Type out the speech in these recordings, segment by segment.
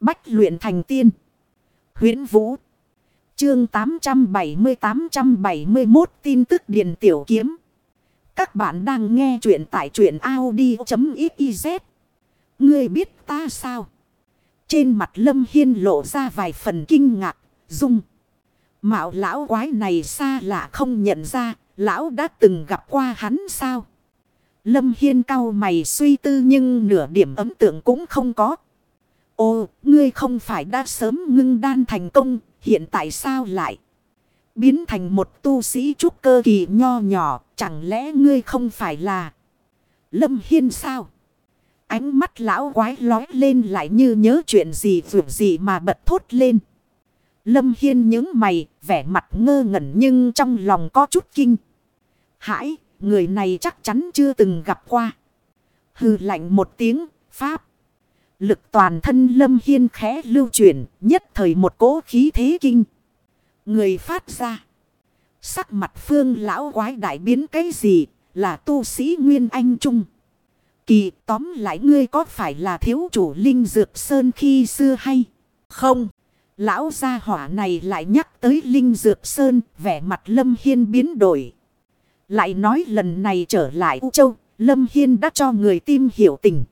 Bách luyện thành tiên. huyễn Vũ. Chương 870-871 tin tức điện tiểu kiếm. Các bạn đang nghe truyện tại truyện Audi.xyz. Ngươi biết ta sao? Trên mặt Lâm Hiên lộ ra vài phần kinh ngạc, dung. Mạo lão quái này xa lạ không nhận ra, lão đã từng gặp qua hắn sao? Lâm Hiên cao mày suy tư nhưng nửa điểm ấm tượng cũng không có. Ô, ngươi không phải đã sớm ngưng đan thành công, hiện tại sao lại? Biến thành một tu sĩ trúc cơ kỳ nho nhỏ, chẳng lẽ ngươi không phải là Lâm Hiên sao? Ánh mắt lão quái lói lên lại như nhớ chuyện gì vượt gì mà bật thốt lên. Lâm Hiên những mày, vẻ mặt ngơ ngẩn nhưng trong lòng có chút kinh. Hãi, người này chắc chắn chưa từng gặp qua. Hừ lạnh một tiếng, pháp. Lực toàn thân Lâm Hiên khẽ lưu chuyển, nhất thời một cỗ khí thế kinh. Người phát ra. Sắc mặt phương lão quái đại biến cái gì, là tu sĩ Nguyên Anh Trung. Kỳ tóm lại ngươi có phải là thiếu chủ Linh Dược Sơn khi xưa hay không? Lão gia hỏa này lại nhắc tới Linh Dược Sơn, vẻ mặt Lâm Hiên biến đổi. Lại nói lần này trở lại U Châu, Lâm Hiên đã cho người tim hiểu tình.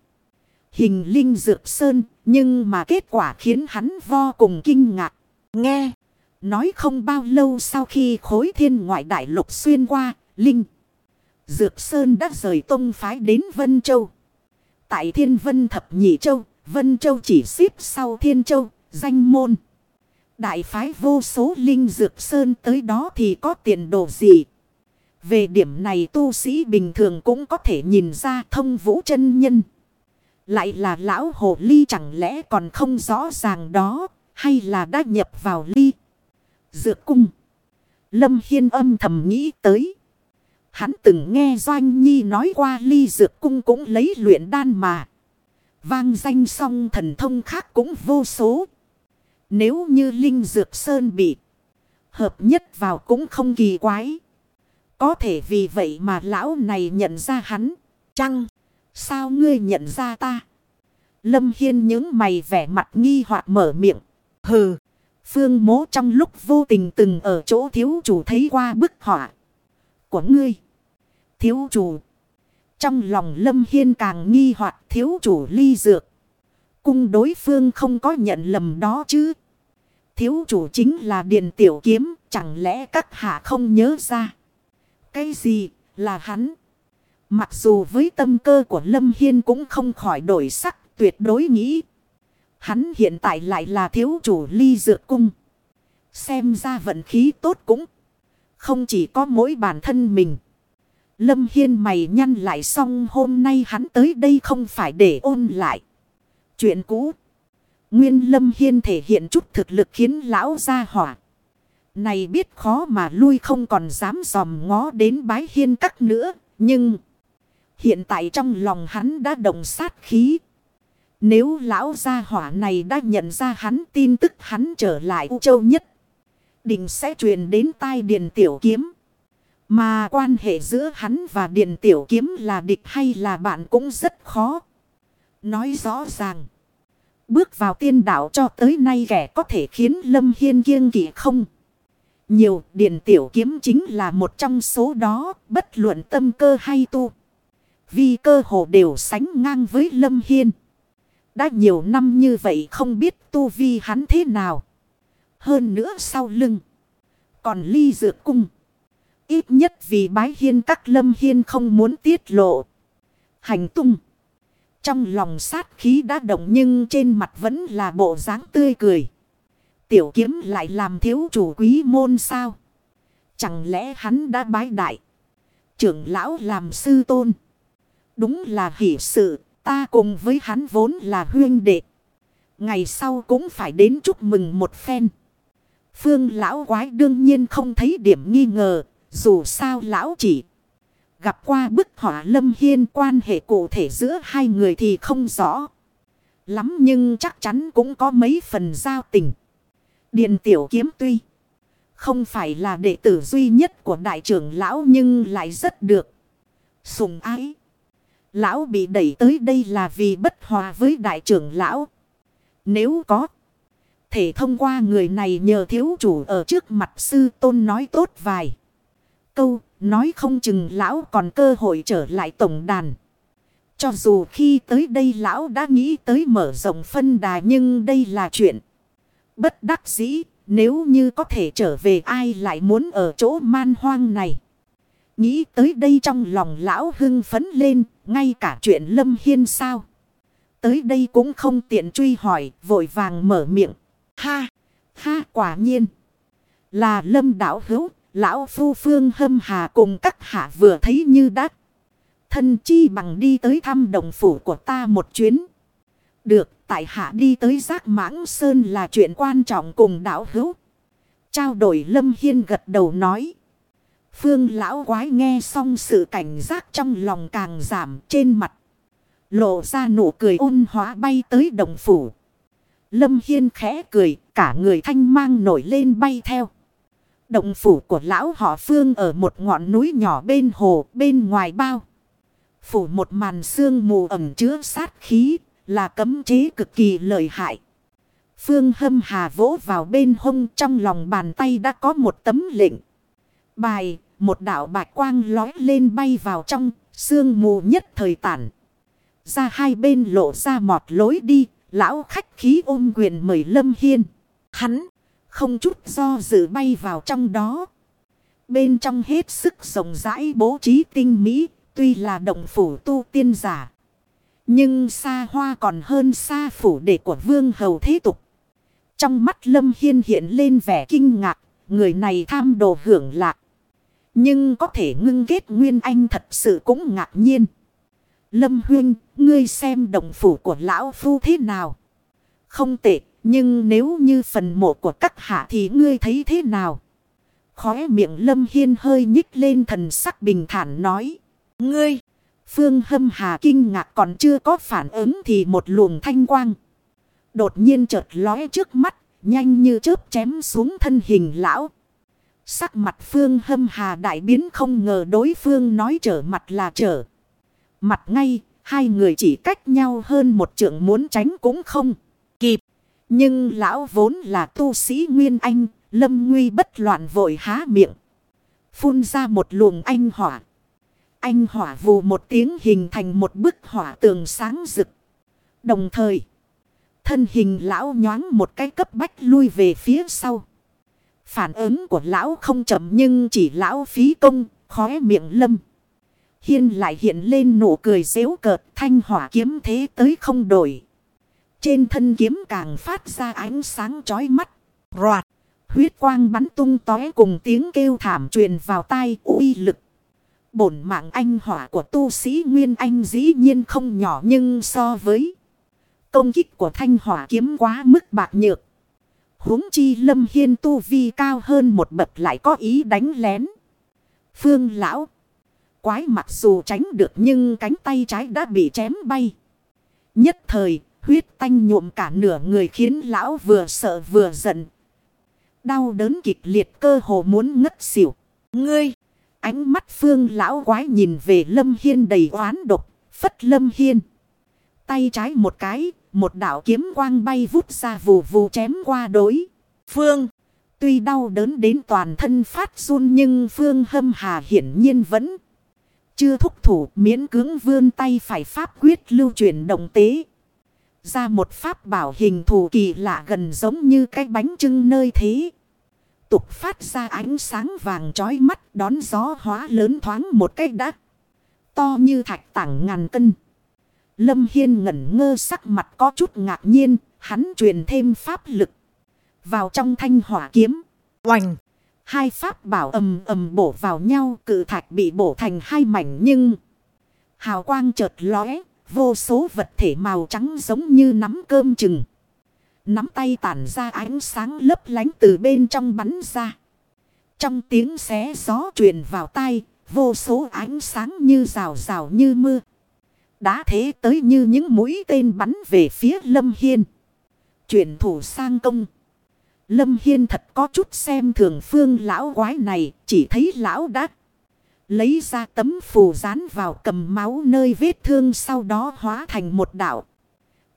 Hình Linh Dược Sơn, nhưng mà kết quả khiến hắn vô cùng kinh ngạc. Nghe, nói không bao lâu sau khi khối thiên ngoại đại lục xuyên qua, Linh Dược Sơn đã rời tông phái đến Vân Châu. Tại Thiên Vân Thập Nhị Châu, Vân Châu chỉ xếp sau Thiên Châu, danh môn. Đại phái vô số Linh Dược Sơn tới đó thì có tiền đồ gì? Về điểm này tu sĩ bình thường cũng có thể nhìn ra thông vũ chân nhân. Lại là lão hồ ly chẳng lẽ còn không rõ ràng đó, hay là đã nhập vào ly. Dược cung. Lâm Hiên âm thầm nghĩ tới. Hắn từng nghe Doanh Nhi nói qua ly dược cung cũng lấy luyện đan mà. Vang danh song thần thông khác cũng vô số. Nếu như Linh Dược Sơn bị hợp nhất vào cũng không kỳ quái. Có thể vì vậy mà lão này nhận ra hắn. Chăng? Sao ngươi nhận ra ta? Lâm Hiên những mày vẻ mặt nghi hoặc mở miệng. Hừ. Phương mố trong lúc vô tình từng ở chỗ thiếu chủ thấy qua bức họa của ngươi. Thiếu chủ. Trong lòng Lâm Hiên càng nghi hoặc thiếu chủ ly dược. Cung đối phương không có nhận lầm đó chứ. Thiếu chủ chính là Điện Tiểu Kiếm. Chẳng lẽ các hạ không nhớ ra. Cái gì là hắn? Mặc dù với tâm cơ của Lâm Hiên cũng không khỏi đổi sắc, tuyệt đối nghĩ. Hắn hiện tại lại là thiếu chủ ly dược cung. Xem ra vận khí tốt cũng không chỉ có mỗi bản thân mình. Lâm Hiên mày nhăn lại xong hôm nay hắn tới đây không phải để ôn lại. Chuyện cũ. Nguyên Lâm Hiên thể hiện chút thực lực khiến lão ra hỏa. Này biết khó mà lui không còn dám dòm ngó đến bái hiên các nữa. Nhưng hiện tại trong lòng hắn đã đồng sát khí. Nếu lão gia hỏa này đã nhận ra hắn tin tức hắn trở lại U Châu nhất. Đình sẽ truyền đến tai Điền Tiểu Kiếm. Mà quan hệ giữa hắn và Điền Tiểu Kiếm là địch hay là bạn cũng rất khó. Nói rõ ràng. Bước vào tiên đạo cho tới nay kẻ có thể khiến Lâm Hiên kiêng kỵ không. Nhiều, Điền Tiểu Kiếm chính là một trong số đó, bất luận tâm cơ hay tu vi cơ hồ đều sánh ngang với Lâm Hiên. Đã nhiều năm như vậy không biết tu vi hắn thế nào. Hơn nữa sau lưng. Còn ly dược cung. Ít nhất vì bái hiên các lâm hiên không muốn tiết lộ. Hành tung. Trong lòng sát khí đã động nhưng trên mặt vẫn là bộ dáng tươi cười. Tiểu kiếm lại làm thiếu chủ quý môn sao? Chẳng lẽ hắn đã bái đại? Trưởng lão làm sư tôn. Đúng là hỷ sự, ta cùng với hắn vốn là huyên đệ. Ngày sau cũng phải đến chúc mừng một phen. Phương lão quái đương nhiên không thấy điểm nghi ngờ, dù sao lão chỉ gặp qua bức họa lâm hiên quan hệ cụ thể giữa hai người thì không rõ. Lắm nhưng chắc chắn cũng có mấy phần giao tình. Điện tiểu kiếm tuy không phải là đệ tử duy nhất của đại trưởng lão nhưng lại rất được. Sùng ái. Lão bị đẩy tới đây là vì bất hòa với đại trưởng lão. Nếu có. Thể thông qua người này nhờ thiếu chủ ở trước mặt sư tôn nói tốt vài. Câu nói không chừng lão còn cơ hội trở lại tổng đàn. Cho dù khi tới đây lão đã nghĩ tới mở rộng phân đà nhưng đây là chuyện bất đắc dĩ. Nếu như có thể trở về ai lại muốn ở chỗ man hoang này. Nghĩ tới đây trong lòng lão hưng phấn lên, ngay cả chuyện Lâm Hiên sao. Tới đây cũng không tiện truy hỏi, vội vàng mở miệng. Ha, ha quả nhiên. Là Lâm đảo hữu, lão phu phương hâm hà cùng các hạ vừa thấy như đắc. Thân chi bằng đi tới thăm đồng phủ của ta một chuyến. Được, tại hạ đi tới giác mãng sơn là chuyện quan trọng cùng đảo hữu. Trao đổi Lâm Hiên gật đầu nói. Phương lão quái nghe xong sự cảnh giác trong lòng càng giảm trên mặt. Lộ ra nụ cười ôn hóa bay tới đồng phủ. Lâm Hiên khẽ cười, cả người thanh mang nổi lên bay theo. Động phủ của lão họ Phương ở một ngọn núi nhỏ bên hồ, bên ngoài bao. Phủ một màn sương mù ẩm chứa sát khí, là cấm chế cực kỳ lợi hại. Phương hâm hà vỗ vào bên hông trong lòng bàn tay đã có một tấm lệnh. Bài, một đạo bạch quang lói lên bay vào trong, sương mù nhất thời tản. Ra hai bên lộ ra mọt lối đi, lão khách khí ôm quyền mời Lâm Hiên. Hắn, không chút do dự bay vào trong đó. Bên trong hết sức rộng rãi bố trí tinh mỹ, tuy là động phủ tu tiên giả. Nhưng xa hoa còn hơn xa phủ đệ của vương hầu thế tục. Trong mắt Lâm Hiên hiện lên vẻ kinh ngạc, người này tham đồ hưởng lạc. Nhưng có thể ngưng kết Nguyên Anh thật sự cũng ngạc nhiên. Lâm Huyên, ngươi xem động phủ của Lão Phu thế nào? Không tệ, nhưng nếu như phần mộ của các hạ thì ngươi thấy thế nào? Khóe miệng Lâm Hiên hơi nhích lên thần sắc bình thản nói. Ngươi, Phương Hâm Hà kinh ngạc còn chưa có phản ứng thì một luồng thanh quang. Đột nhiên chợt lóe trước mắt, nhanh như chớp chém xuống thân hình lão. Sắc mặt Phương Hâm Hà đại biến không ngờ đối phương nói trở mặt là trở. Mặt ngay, hai người chỉ cách nhau hơn một trượng muốn tránh cũng không kịp. Nhưng lão vốn là tu sĩ Nguyên Anh, lâm nguy bất loạn vội há miệng. Phun ra một luồng anh hỏa. Anh hỏa vù một tiếng hình thành một bức hỏa tường sáng rực. Đồng thời, thân hình lão nhoáng một cái cấp bách lui về phía sau. Phản ứng của lão không chậm nhưng chỉ lão phí công, khóe miệng lâm. Hiên lại hiện lên nụ cười dễu cợt thanh hỏa kiếm thế tới không đổi. Trên thân kiếm càng phát ra ánh sáng chói mắt. Roạt. Huyết quang bắn tung tóe cùng tiếng kêu thảm truyền vào tai uy lực. Bổn mạng anh hỏa của tu sĩ Nguyên Anh dĩ nhiên không nhỏ nhưng so với công kích của thanh hỏa kiếm quá mức bạc nhược huống chi lâm hiên tu vi cao hơn một bậc lại có ý đánh lén. Phương lão. Quái mặc dù tránh được nhưng cánh tay trái đã bị chém bay. Nhất thời, huyết tanh nhuộm cả nửa người khiến lão vừa sợ vừa giận. Đau đớn kịch liệt cơ hồ muốn ngất xỉu. Ngươi! Ánh mắt phương lão quái nhìn về lâm hiên đầy oán độc, phất lâm hiên. Tay trái một cái, một đạo kiếm quang bay vút ra vù vù chém qua đối. Phương, tuy đau đớn đến toàn thân phát run nhưng Phương hâm hà hiển nhiên vẫn chưa thúc thủ miễn cưỡng vươn tay phải pháp quyết lưu chuyển động tế. Ra một pháp bảo hình thù kỳ lạ gần giống như cái bánh trưng nơi thế. Tục phát ra ánh sáng vàng trói mắt đón gió hóa lớn thoáng một cái đắc. To như thạch tảng ngàn cân. Lâm Hiên ngẩn ngơ sắc mặt có chút ngạc nhiên, hắn truyền thêm pháp lực. Vào trong thanh hỏa kiếm. Oành! Hai pháp bảo ầm ầm bổ vào nhau cự thạch bị bổ thành hai mảnh nhưng... Hào quang chợt lóe, vô số vật thể màu trắng giống như nắm cơm chừng. Nắm tay tản ra ánh sáng lấp lánh từ bên trong bắn ra. Trong tiếng xé gió truyền vào tay, vô số ánh sáng như rào rào như mưa. Đã thế tới như những mũi tên bắn về phía Lâm Hiên. Chuyển thủ sang công. Lâm Hiên thật có chút xem thường phương lão quái này. Chỉ thấy lão đã lấy ra tấm phù dán vào cầm máu nơi vết thương sau đó hóa thành một đảo.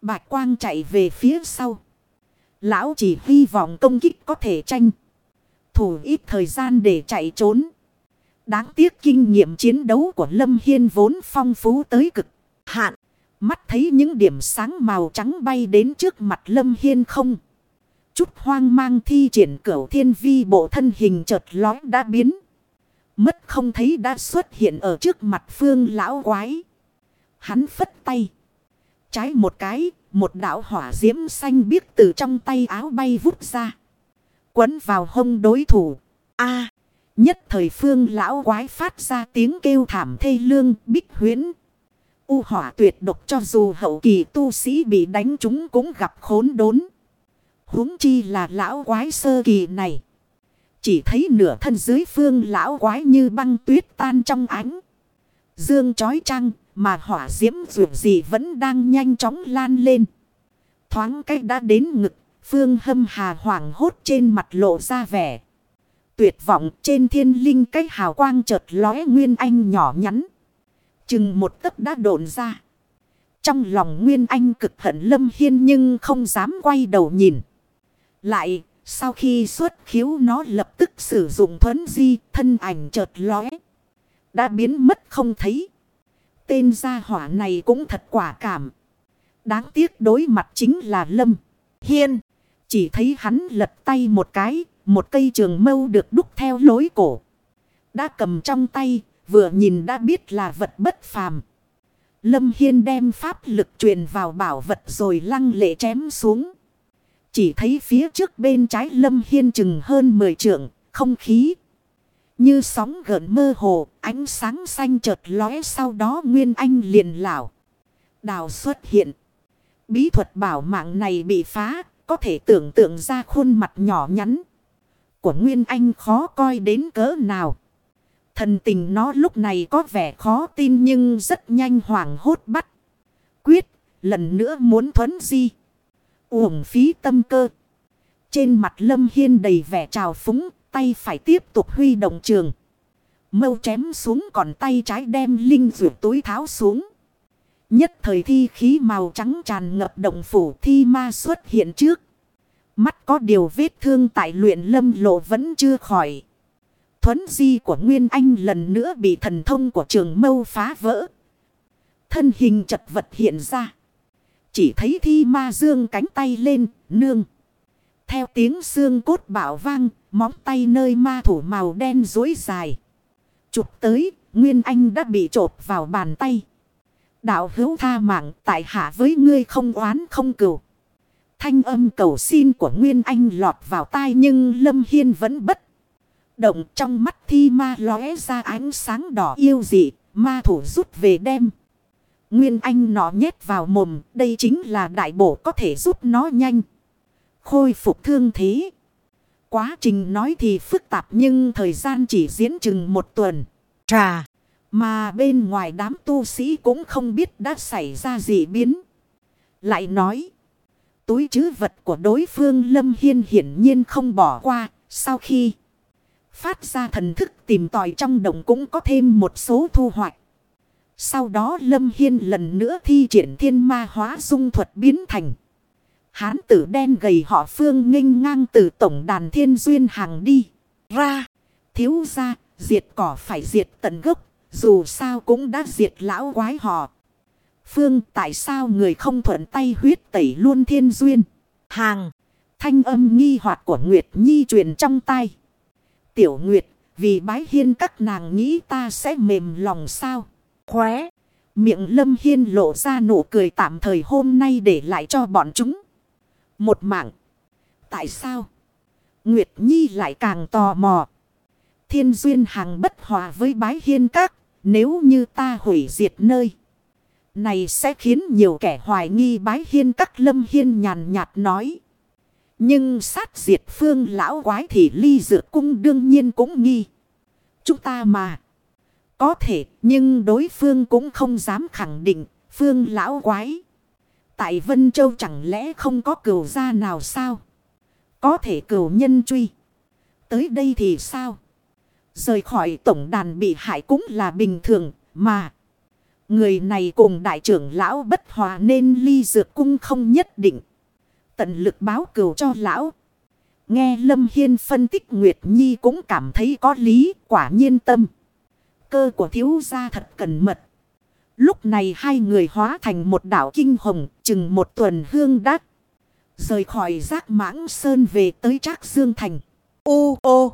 Bạch quang chạy về phía sau. Lão chỉ hy vọng công kích có thể tranh. Thủ ít thời gian để chạy trốn. Đáng tiếc kinh nghiệm chiến đấu của Lâm Hiên vốn phong phú tới cực. Mắt thấy những điểm sáng màu trắng bay đến trước mặt Lâm Hiên không. Chút hoang mang thi triển cửu thiên vi bộ thân hình chợt lói đã biến. Mất không thấy đã xuất hiện ở trước mặt phương lão quái. Hắn phất tay. Trái một cái, một đạo hỏa diễm xanh biếc từ trong tay áo bay vút ra. Quấn vào hông đối thủ. a nhất thời phương lão quái phát ra tiếng kêu thảm thê lương bích huyến. U hỏa tuyệt độc cho dù hậu kỳ tu sĩ bị đánh chúng cũng gặp khốn đốn huống chi là lão quái sơ kỳ này. Chỉ thấy nửa thân dưới phương lão quái như băng tuyết tan trong ánh. Dương chói trăng mà hỏa diễm dù gì vẫn đang nhanh chóng lan lên. Thoáng cách đã đến ngực, phương hâm hà hoảng hốt trên mặt lộ ra vẻ. Tuyệt vọng trên thiên linh cách hào quang chợt lóe nguyên anh nhỏ nhắn. Chừng một tấc đã độn ra. Trong lòng Nguyên Anh cực hận Lâm Hiên nhưng không dám quay đầu nhìn. Lại, sau khi xuất khiếu nó lập tức sử dụng thuấn di, thân ảnh chợt lóe. Đã biến mất không thấy. Tên gia hỏa này cũng thật quả cảm. Đáng tiếc đối mặt chính là Lâm Hiên. Chỉ thấy hắn lật tay một cái, một cây trường mâu được đúc theo lối cổ. Đã cầm trong tay, vừa nhìn đã biết là vật bất phàm. Lâm Hiên đem pháp lực truyền vào bảo vật rồi lăng lệ chém xuống. Chỉ thấy phía trước bên trái lâm hiên chừng hơn 10 trượng, không khí. Như sóng gợn mơ hồ, ánh sáng xanh chợt lóe sau đó Nguyên Anh liền lảo. Đào xuất hiện. Bí thuật bảo mạng này bị phá, có thể tưởng tượng ra khuôn mặt nhỏ nhắn. Của Nguyên Anh khó coi đến cỡ nào. Thần tình nó lúc này có vẻ khó tin nhưng rất nhanh hoảng hốt bắt. Quyết, lần nữa muốn thuấn di uổng phí tâm cơ. Trên mặt Lâm Hiên đầy vẻ trào phúng, tay phải tiếp tục huy động trường. Mâu chém xuống còn tay trái đem linh rượu túi tháo xuống. Nhất thời thi khí màu trắng tràn ngập động phủ thi ma xuất hiện trước. Mắt có điều vết thương tại luyện lâm lộ vẫn chưa khỏi. Thuấn di của Nguyên Anh lần nữa bị thần thông của trường mâu phá vỡ. Thân hình chật vật hiện ra. Chỉ thấy thi ma dương cánh tay lên, nương. Theo tiếng xương cốt bảo vang, móng tay nơi ma thủ màu đen dối dài. Chụp tới, Nguyên Anh đã bị trộp vào bàn tay. Đạo hữu tha mạng tại hạ với ngươi không oán không cừu. Thanh âm cầu xin của Nguyên Anh lọt vào tai nhưng Lâm Hiên vẫn bất. Động trong mắt thi ma lóe ra ánh sáng đỏ yêu dị, ma thủ rút về đem. Nguyên Anh nó nhét vào mồm, đây chính là đại bổ có thể giúp nó nhanh. Khôi phục thương thế. Quá trình nói thì phức tạp nhưng thời gian chỉ diễn chừng một tuần. Trà. Mà bên ngoài đám tu sĩ cũng không biết đã xảy ra gì biến. Lại nói. Túi chứ vật của đối phương Lâm Hiên hiển nhiên không bỏ qua. Sau khi phát ra thần thức tìm tòi trong đồng cũng có thêm một số thu hoạch. Sau đó Lâm Hiên lần nữa thi triển thiên ma hóa dung thuật biến thành. Hán tử đen gầy họ phương nghênh ngang từ tổng đàn thiên duyên hàng đi. Ra. Thiếu ra. Diệt cỏ phải diệt tận gốc. Dù sao cũng đã diệt lão quái họ. Phương, tại sao người không thuận tay huyết tẩy luôn thiên duyên. Hàng. Thanh âm nghi hoạt của Nguyệt Nhi truyền trong tay. Tiểu Nguyệt. Vì bái hiên các nàng nghĩ ta sẽ mềm lòng sao khóe. Miệng lâm hiên lộ ra nụ cười tạm thời hôm nay để lại cho bọn chúng. Một mạng. Tại sao? Nguyệt Nhi lại càng tò mò. Thiên duyên hàng bất hòa với bái hiên các. Nếu như ta hủy diệt nơi. Này sẽ khiến nhiều kẻ hoài nghi bái hiên các lâm hiên nhàn nhạt nói. Nhưng sát diệt phương lão quái thì ly dược cung đương nhiên cũng nghi. Chúng ta mà. Có thể, nhưng đối phương cũng không dám khẳng định, phương lão quái. Tại Vân Châu chẳng lẽ không có cửu gia nào sao? Có thể cửu nhân truy. Tới đây thì sao? Rời khỏi tổng đàn bị hại cũng là bình thường, mà. Người này cùng đại trưởng lão bất hòa nên ly dược cung không nhất định tận lực báo cửu cho lão. Nghe Lâm Hiên phân tích Nguyệt Nhi cũng cảm thấy có lý, quả nhiên tâm. Cơ của thiếu gia thật cẩn mật. Lúc này hai người hóa thành một đảo kinh hồng, chừng một tuần hương đắc. Rời khỏi giác mãng sơn về tới Trác Dương Thành. Ô ô!